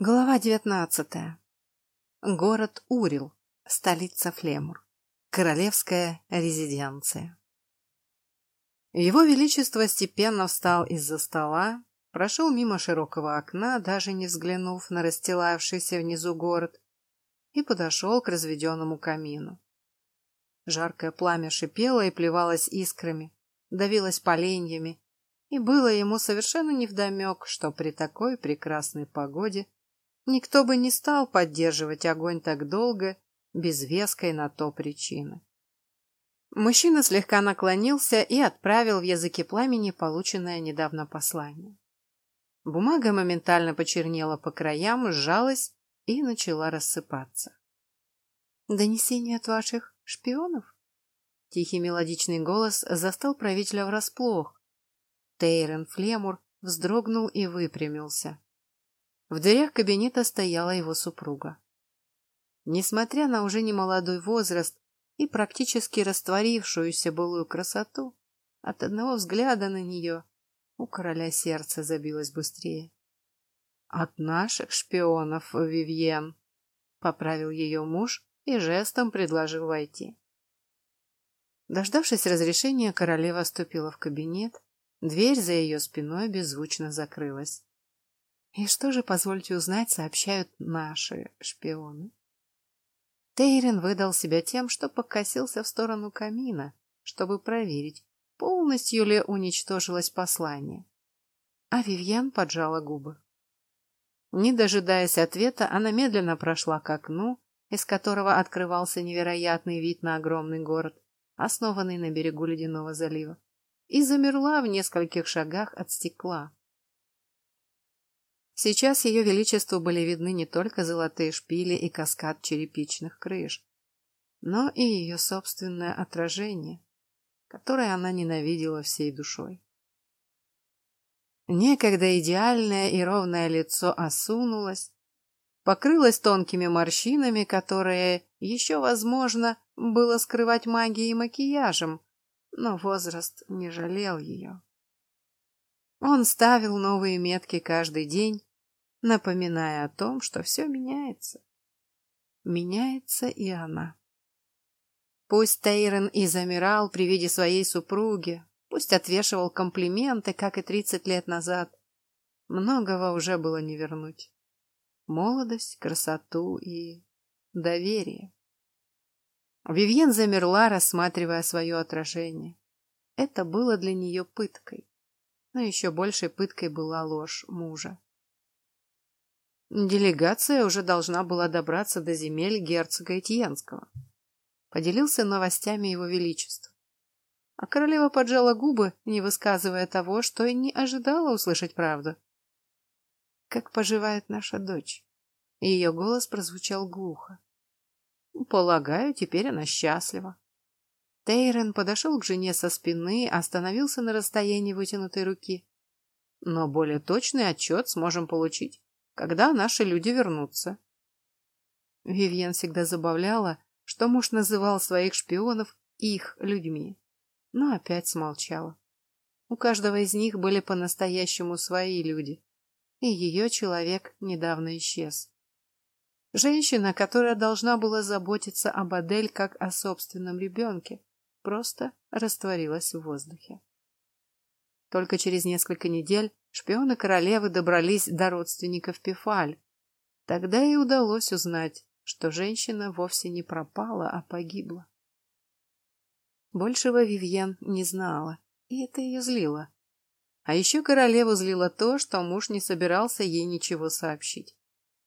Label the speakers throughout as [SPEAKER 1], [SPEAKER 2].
[SPEAKER 1] Глава девятнадцатая. Город Урил, столица Флемур. Королевская резиденция. Его Величество степенно встал из-за стола, прошел мимо широкого окна, даже не взглянув на расстилавшийся внизу город, и подошел к разведенному камину. Жаркое пламя шипело и плевалось искрами, давилось поленьями, и было ему совершенно невдомек, что при такой прекрасной погоде Никто бы не стал поддерживать огонь так долго, без веской на то причины. Мужчина слегка наклонился и отправил в языке пламени полученное недавно послание. Бумага моментально почернела по краям, сжалась и начала рассыпаться. «Донесение от ваших шпионов?» Тихий мелодичный голос застал правителя врасплох. Тейрен Флемур вздрогнул и выпрямился. В дверях кабинета стояла его супруга. Несмотря на уже немолодой возраст и практически растворившуюся былую красоту, от одного взгляда на нее у короля сердце забилось быстрее. «От наших шпионов, Вивьен!» — поправил ее муж и жестом предложил войти. Дождавшись разрешения, королева ступила в кабинет, дверь за ее спиной беззвучно закрылась. И что же, позвольте узнать, сообщают наши шпионы? Тейрин выдал себя тем, что покосился в сторону камина, чтобы проверить, полностью ли уничтожилось послание. А Вивьен поджала губы. Не дожидаясь ответа, она медленно прошла к окну, из которого открывался невероятный вид на огромный город, основанный на берегу ледяного залива, и замерла в нескольких шагах от стекла. Сейчас ее величеству были видны не только золотые шпили и каскад черепичных крыш, но и ее собственное отражение, которое она ненавидела всей душой. Некогда идеальное и ровное лицо осунулось, покрылось тонкими морщинами, которые еще, возможно, было скрывать магией и макияжем, но возраст не жалел ее. Он ставил новые метки каждый день, напоминая о том, что все меняется. Меняется и она. Пусть Тейрон и замирал при виде своей супруги, пусть отвешивал комплименты, как и тридцать лет назад, многого уже было не вернуть. Молодость, красоту и доверие. Вивьен замерла, рассматривая свое отражение. Это было для нее пыткой. Но еще большей пыткой была ложь мужа. Делегация уже должна была добраться до земель герцога Этьенского. Поделился новостями его величества. А королева поджала губы, не высказывая того, что и не ожидала услышать правду. «Как поживает наша дочь?» Ее голос прозвучал глухо. «Полагаю, теперь она счастлива». Тейрон подошел к жене со спины, остановился на расстоянии вытянутой руки. «Но более точный отчет сможем получить когда наши люди вернутся. Вивьен всегда забавляла, что муж называл своих шпионов их людьми, но опять смолчала. У каждого из них были по-настоящему свои люди, и ее человек недавно исчез. Женщина, которая должна была заботиться об Адель как о собственном ребенке, просто растворилась в воздухе. Только через несколько недель шпионы королевы добрались до родственников Пефаль. Тогда и удалось узнать, что женщина вовсе не пропала, а погибла. Большего Вивьен не знала, и это ее злило. А еще королеву злило то, что муж не собирался ей ничего сообщить.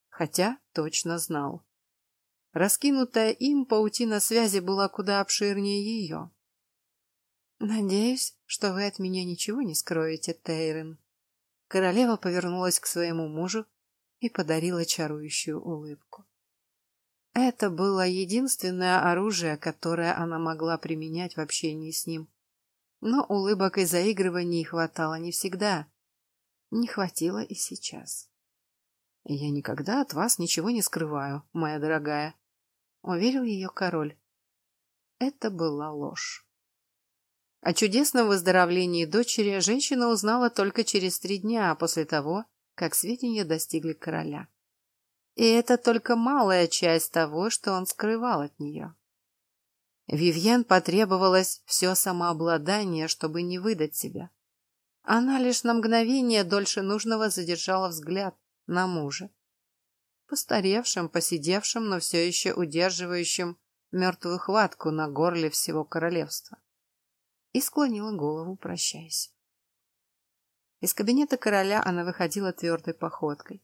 [SPEAKER 1] Хотя точно знал. Раскинутая им паутина связи была куда обширнее ее. «Надеюсь, что вы от меня ничего не скроете, Тейрен». Королева повернулась к своему мужу и подарила чарующую улыбку. Это было единственное оружие, которое она могла применять в общении с ним. Но улыбок и заигрываний хватало не всегда. Не хватило и сейчас. «Я никогда от вас ничего не скрываю, моя дорогая», — уверил ее король. Это была ложь. О чудесном выздоровлении дочери женщина узнала только через три дня после того, как сведения достигли короля. И это только малая часть того, что он скрывал от нее. Вивьен потребовалось все самообладание, чтобы не выдать себя. Она лишь на мгновение дольше нужного задержала взгляд на мужа. Постаревшим, посидевшим, но все еще удерживающим мертвую хватку на горле всего королевства. И склонила голову, прощаясь. Из кабинета короля она выходила твердой походкой.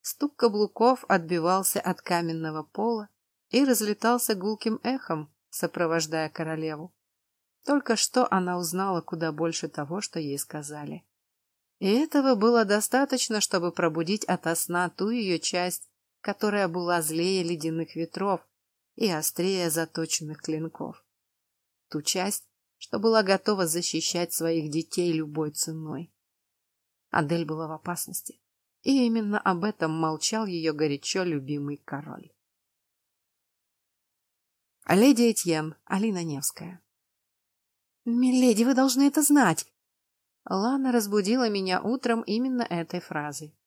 [SPEAKER 1] Стук каблуков отбивался от каменного пола и разлетался гулким эхом, сопровождая королеву. Только что она узнала куда больше того, что ей сказали. И этого было достаточно, чтобы пробудить ото сна ту ее часть, которая была злее ледяных ветров и острее заточенных клинков. Ту часть, что была готова защищать своих детей любой ценой. Адель была в опасности, и именно об этом молчал ее горячо любимый король. Леди Этьен, Алина Невская «Миледи, вы должны это знать!» Лана разбудила меня утром именно этой фразой.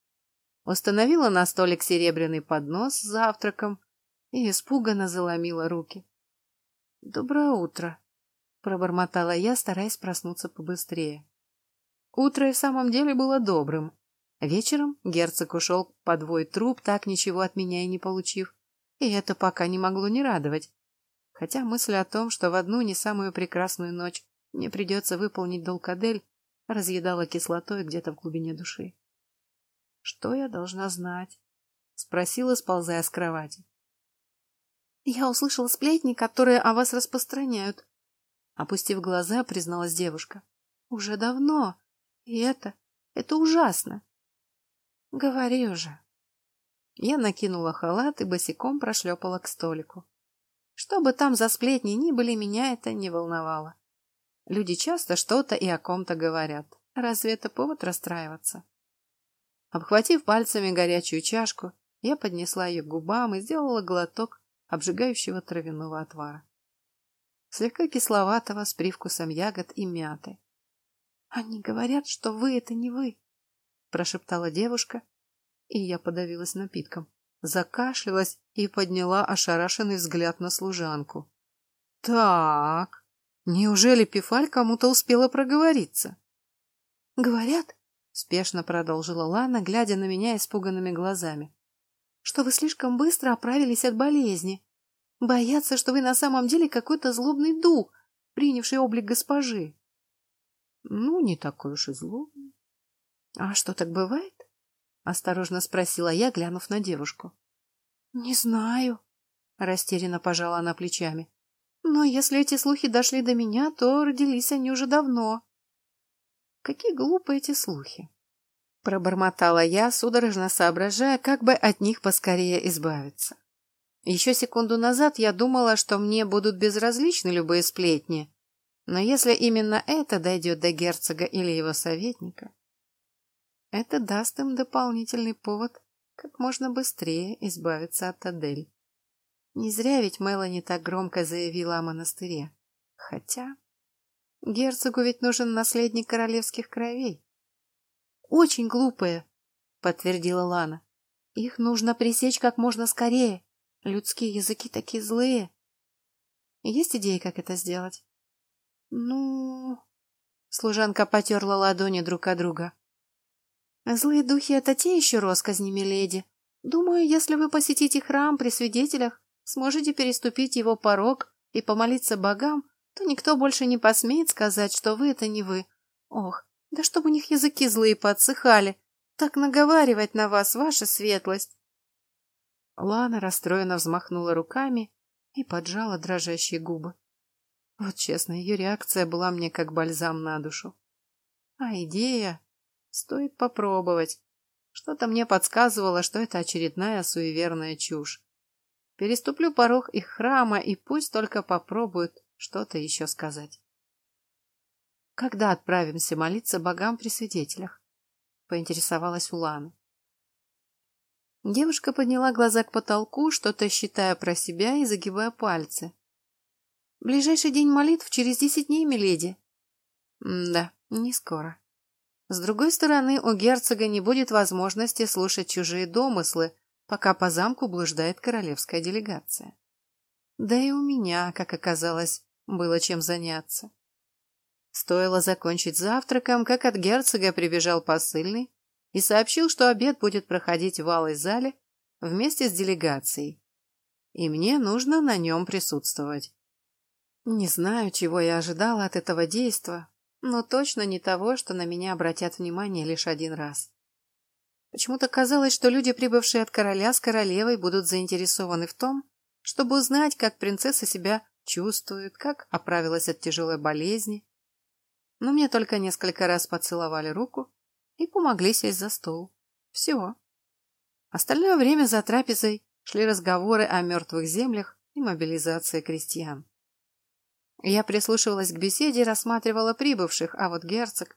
[SPEAKER 1] Установила на столик серебряный поднос с завтраком и испуганно заломила руки. «Доброе утро!» — пробормотала я, стараясь проснуться побыстрее. Утро и в самом деле было добрым. Вечером герцог ушел подвой труп, так ничего от меня и не получив. И это пока не могло не радовать. Хотя мысль о том, что в одну не самую прекрасную ночь мне придется выполнить долг Адель, разъедала кислотой где-то в глубине души. Что я должна знать? Спросила, сползая с кровати. Я услышала сплетни, которые о вас распространяют. Опустив глаза, призналась девушка. Уже давно. И это... это ужасно. Говори уже. Я накинула халат и босиком прошлепала к столику. Что бы там за сплетни ни были, меня это не волновало. Люди часто что-то и о ком-то говорят. Разве это повод расстраиваться? Обхватив пальцами горячую чашку, я поднесла ее к губам и сделала глоток обжигающего травяного отвара. Слегка кисловатого, с привкусом ягод и мяты. «Они говорят, что вы — это не вы», — прошептала девушка, и я подавилась напитком, закашлялась и подняла ошарашенный взгляд на служанку. «Так...» Неужели Пифаль кому-то успела проговориться? Говорят, спешно продолжила Лана, глядя на меня испуганными глазами, что вы слишком быстро оправились от болезни. Боятся, что вы на самом деле какой-то злобный дух, принявший облик госпожи. Ну, не такой уж и злобный. А что так бывает? Осторожно спросила я, глянув на девушку. Не знаю, растерянно пожала она плечами. Но если эти слухи дошли до меня, то родились они уже давно. Какие глупые эти слухи. Пробормотала я, судорожно соображая, как бы от них поскорее избавиться. Еще секунду назад я думала, что мне будут безразличны любые сплетни, но если именно это дойдет до герцога или его советника, это даст им дополнительный повод как можно быстрее избавиться от Адель. Не зря ведь Мелани так громко заявила о монастыре. Хотя... Герцогу ведь нужен наследник королевских кровей. Очень глупые, подтвердила Лана. Их нужно пресечь как можно скорее. Людские языки такие злые. Есть идеи, как это сделать? Ну... Служанка потерла ладони друг от друга. Злые духи — это те еще росказни, миледи. Думаю, если вы посетите храм при свидетелях, сможете переступить его порог и помолиться богам, то никто больше не посмеет сказать, что вы это не вы. Ох, да чтобы у них языки злые подсыхали. Так наговаривать на вас, ваша светлость. Лана расстроенно взмахнула руками и поджала дрожащие губы. Вот честно, ее реакция была мне как бальзам на душу. А идея? Стоит попробовать. Что-то мне подсказывало, что это очередная суеверная чушь. Переступлю порог их храма, и пусть только попробуют что-то еще сказать. Когда отправимся молиться богам при свидетелях? Поинтересовалась Улана. Девушка подняла глаза к потолку, что-то считая про себя и загибая пальцы. Ближайший день молитв через десять дней, миледи. Да, не скоро. С другой стороны, у герцога не будет возможности слушать чужие домыслы, пока по замку блуждает королевская делегация. Да и у меня, как оказалось, было чем заняться. Стоило закончить завтраком, как от герцога прибежал посыльный и сообщил, что обед будет проходить в алой зале вместе с делегацией, и мне нужно на нем присутствовать. Не знаю, чего я ожидала от этого действа, но точно не того, что на меня обратят внимание лишь один раз. Почему-то казалось, что люди, прибывшие от короля с королевой, будут заинтересованы в том, чтобы узнать, как принцесса себя чувствует, как оправилась от тяжелой болезни. Но мне только несколько раз поцеловали руку и помогли сесть за стол. Все. Остальное время за трапезой шли разговоры о мертвых землях и мобилизации крестьян. Я прислушивалась к беседе рассматривала прибывших, а вот герцог...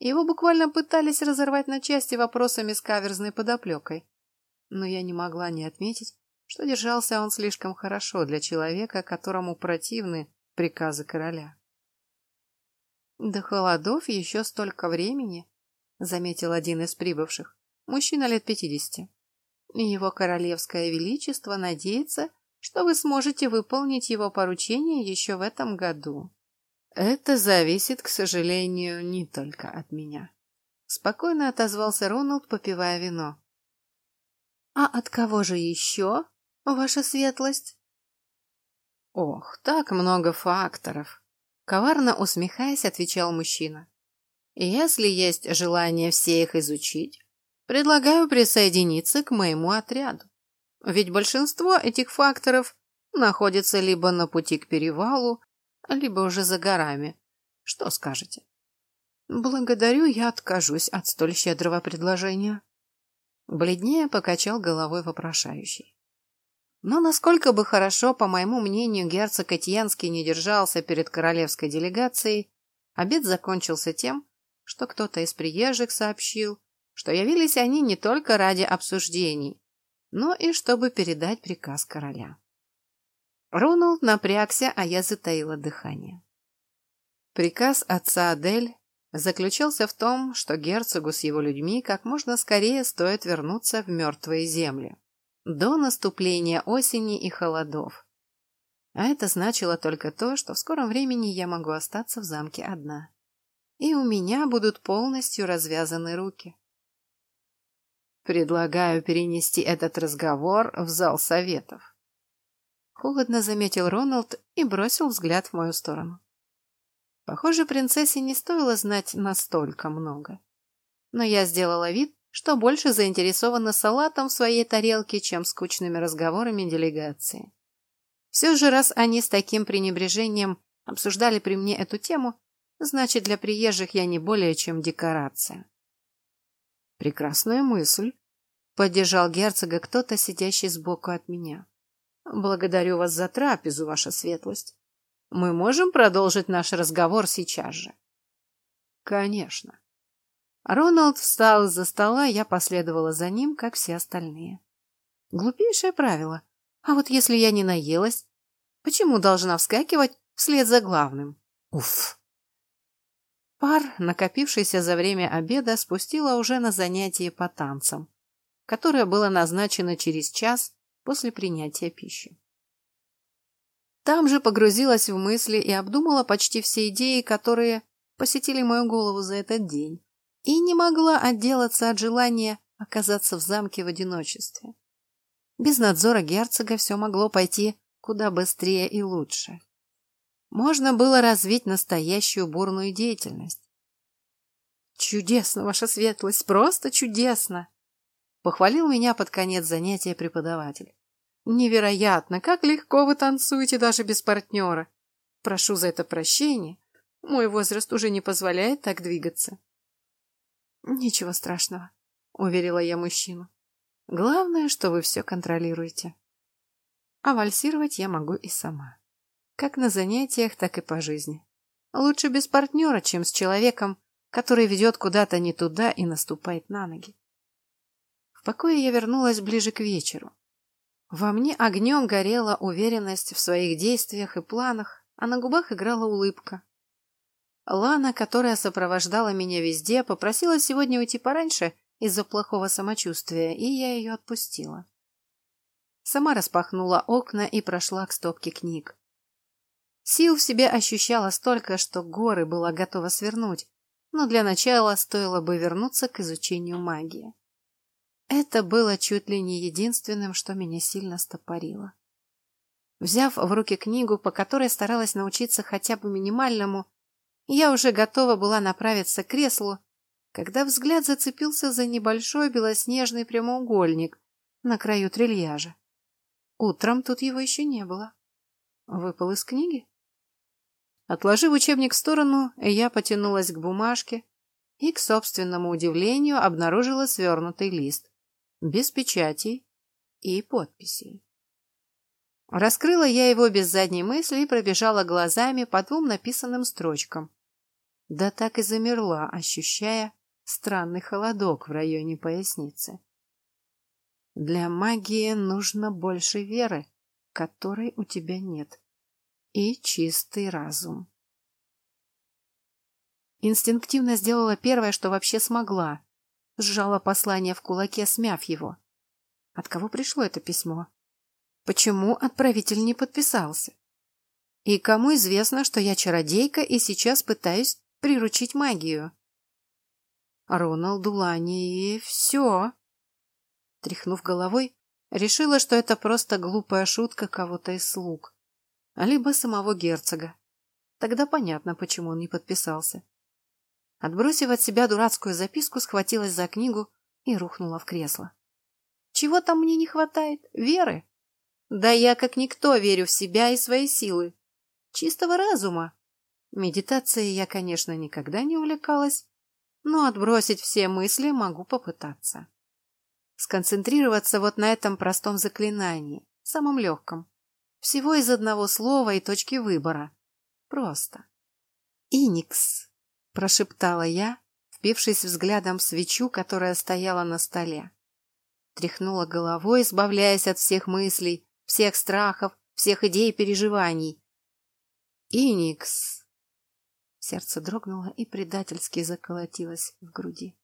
[SPEAKER 1] Его буквально пытались разорвать на части вопросами с каверзной подоплекой. Но я не могла не отметить, что держался он слишком хорошо для человека, которому противны приказы короля. До холодов еще столько времени, заметил один из прибывших, мужчина лет пятидесяти. Его королевское величество надеется, что вы сможете выполнить его поручение еще в этом году. Это зависит, к сожалению, не только от меня. Спокойно отозвался Роналд, попивая вино. А от кого же еще, ваша светлость? Ох, так много факторов. Коварно усмехаясь, отвечал мужчина. Если есть желание все их изучить, предлагаю присоединиться к моему отряду. Ведь большинство этих факторов находится либо на пути к перевалу, либо уже за горами. Что скажете? Благодарю, я откажусь от столь щедрого предложения. Бледнее покачал головой вопрошающий. Но насколько бы хорошо, по моему мнению, герцог Этьянский не держался перед королевской делегацией, обед закончился тем, что кто-то из приезжих сообщил, что явились они не только ради обсуждений, но и чтобы передать приказ короля. Роналд напрягся, а я затаила дыхание. Приказ отца Адель заключался в том, что герцогу с его людьми как можно скорее стоит вернуться в мертвые земли до наступления осени и холодов. А это значило только то, что в скором времени я могу остаться в замке одна. И у меня будут полностью развязаны руки. Предлагаю перенести этот разговор в зал советов. Холодно заметил Роналд и бросил взгляд в мою сторону. Похоже, принцессе не стоило знать настолько много. Но я сделала вид, что больше заинтересована салатом в своей тарелке, чем скучными разговорами делегации. Все же, раз они с таким пренебрежением обсуждали при мне эту тему, значит, для приезжих я не более чем декорация. Прекрасная мысль, поддержал герцога кто-то, сидящий сбоку от меня. Благодарю вас за трапезу, ваша светлость. Мы можем продолжить наш разговор сейчас же. Конечно. Роналд встал из-за стола, я последовала за ним, как все остальные. Глупейшее правило. А вот если я не наелась, почему должна вскакивать вслед за главным? Уф. Пар, накопившийся за время обеда, спустила уже на занятие по танцам, которое было назначено через час после принятия пищи. Там же погрузилась в мысли и обдумала почти все идеи, которые посетили мою голову за этот день, и не могла отделаться от желания оказаться в замке в одиночестве. Без надзора герцога все могло пойти куда быстрее и лучше. Можно было развить настоящую бурную деятельность. Чудесно, ваша светлость, просто чудесно! Похвалил меня под конец занятия преподаватель. Невероятно, как легко вы танцуете даже без партнера. Прошу за это прощения. Мой возраст уже не позволяет так двигаться. Ничего страшного, уверила я мужчину. Главное, что вы все контролируете. А вальсировать я могу и сама. Как на занятиях, так и по жизни. Лучше без партнера, чем с человеком, который ведет куда-то не туда и наступает на ноги. В покое я вернулась ближе к вечеру. Во мне огнем горела уверенность в своих действиях и планах, а на губах играла улыбка. Лана, которая сопровождала меня везде, попросила сегодня уйти пораньше из-за плохого самочувствия, и я ее отпустила. Сама распахнула окна и прошла к стопке книг. Сил в себе ощущала столько, что горы была готова свернуть, но для начала стоило бы вернуться к изучению магии. Это было чуть ли не единственным, что меня сильно стопорило. Взяв в руки книгу, по которой старалась научиться хотя бы минимальному, я уже готова была направиться к креслу, когда взгляд зацепился за небольшой белоснежный прямоугольник на краю трильяжа. Утром тут его еще не было. Выпал из книги? Отложив учебник в сторону, я потянулась к бумажке и, к собственному удивлению, обнаружила свернутый лист, без печатей и подписей. Раскрыла я его без задней мысли и пробежала глазами по двум написанным строчкам. Да так и замерла, ощущая странный холодок в районе поясницы. Для магии нужно больше веры, которой у тебя нет и чистый разум. Инстинктивно сделала первое, что вообще смогла. Сжала послание в кулаке, смяв его. От кого пришло это письмо? Почему отправитель не подписался? И кому известно, что я чародейка и сейчас пытаюсь приручить магию? Роналду Лани и все. Тряхнув головой, решила, что это просто глупая шутка кого-то из слуг либо самого герцога. Тогда понятно, почему он не подписался. Отбросив от себя дурацкую записку, схватилась за книгу и рухнула в кресло. Чего там мне не хватает? Веры? Да я как никто верю в себя и свои силы. Чистого разума. Медитацией я, конечно, никогда не увлекалась, но отбросить все мысли могу попытаться. Сконцентрироваться вот на этом простом заклинании, самом легком. Всего из одного слова и точки выбора. Просто. «Иникс», — прошептала я, впившись взглядом в свечу, которая стояла на столе. Тряхнула головой, избавляясь от всех мыслей, всех страхов, всех идей и переживаний. «Иникс!» Сердце дрогнуло и предательски заколотилось в груди.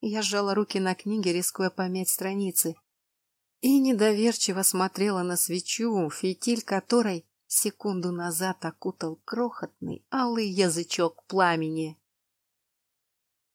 [SPEAKER 1] Я сжала руки на книге, рискуя помять страницы, и недоверчиво смотрела на свечу, фитиль которой секунду назад окутал крохотный алый язычок пламени.